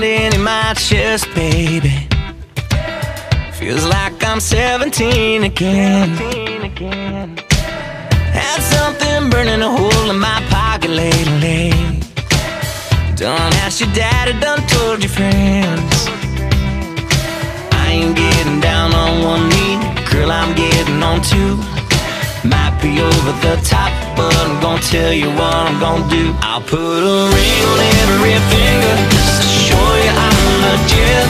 pounding in my chest, baby. Feels like I'm 17 again. Had something burning a hole in my pocket lately. Done asked your daddy, done told your friends. I ain't getting down on one knee, girl, I'm getting on two. Might be over the top, but I'm gonna tell you what I'm gonna do. I'll put a ring on every finger show you I'm legit.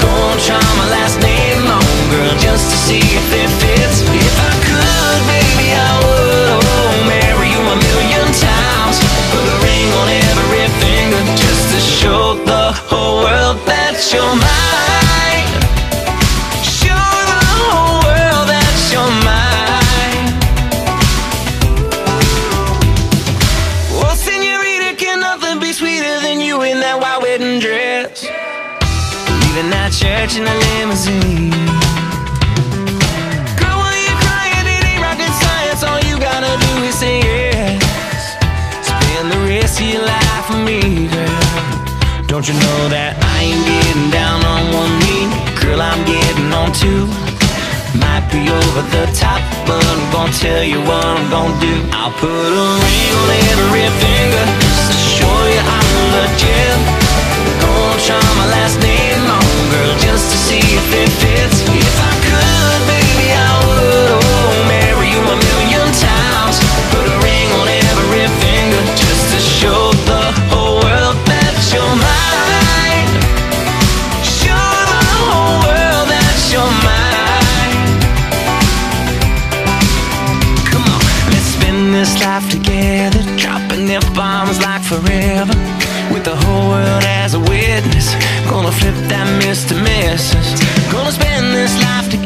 Gonna try my last name on, girl, just to see if it fits. If I could, baby, I would. Oh, marry you a million times. Put a ring on every finger just to show the whole world that you're mine. Sweeter than you in that white wedding dress? Leaving that church in a limousine. Girl, when you're crying, it ain't rocket science. All you gotta do is say yes. Spend the rest of your life with me, girl. Don't you know that I ain't getting down on one knee? Girl, I'm getting on two. Might be over the top, but I'm gonna tell you what I'm gonna do. I'll put a ring on every Gonna try my last name on, girl, just to see if it fits. If I could, baby, I would. Oh, marry you a million times. Put a ring on every finger just to show the whole world that you're mine. Show the whole world that you're mine. Come on, let's spend this life together, dropping their bombs like forever. Gonna flip that miss to misses. Gonna spend this life together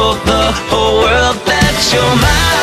show the whole world that you're mine.